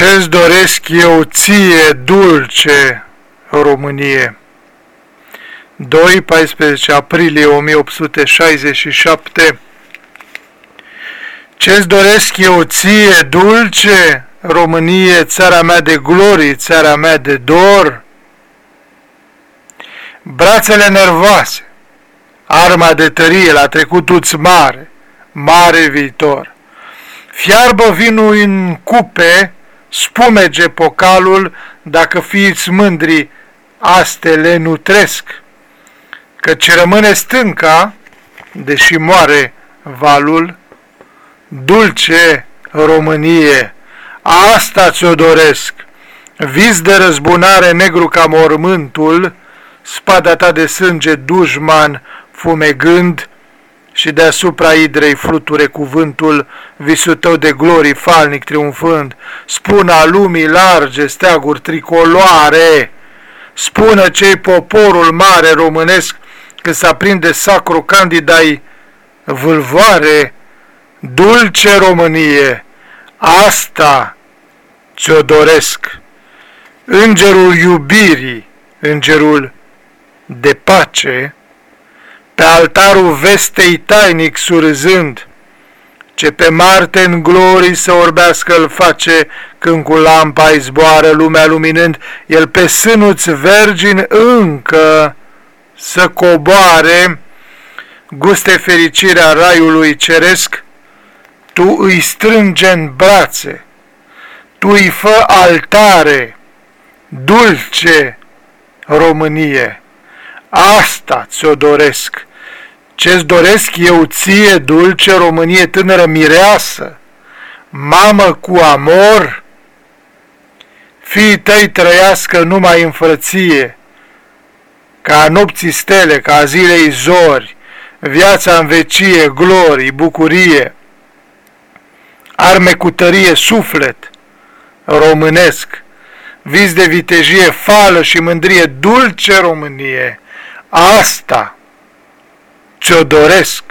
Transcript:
Ce-ți doresc eu ție, dulce Românie? 2-14 aprilie 1867 Ce-ți doresc eu ție, dulce Românie, țara mea de glorii, țara mea de dor? Brațele nervoase, arma de tărie la trecutul mare, mare viitor. Fiarbă vinul în cupe, spumege pocalul, dacă fiți mândri, astele nutresc. Căci rămâne stânca, deși moare valul, dulce Românie, asta ți-o doresc, vis de răzbunare negru ca mormântul, spada ta de sânge dușman fumegând, și deasupra idrei fluture cuvântul, visul tău de glorii falnic triumfând, spuna lumii large, steaguri tricoloare, spună cei poporul mare românesc, că s aprinde sacru candidai vâlvoare, dulce Românie, asta ți-o doresc. Îngerul iubirii, îngerul de pace, pe altarul vestei tainic surzând, ce pe Marte în glorii să orbească îl face, când cu lampa îi zboară lumea luminând, el pe sânuți vergin încă să coboare, guste fericirea raiului ceresc, tu îi strânge în brațe, tu îi fă altare, dulce Românie, asta ți-o doresc, ce-ți doresc eu ție, dulce Românie tânără mireasă, mamă cu amor, fii tăi trăiască numai în frăție, ca nopții stele, ca zilei zori, viața în vecie, glorii, bucurie, arme cu tărie, suflet românesc, vis de vitejie, fală și mândrie, dulce Românie, asta ți-o doresc.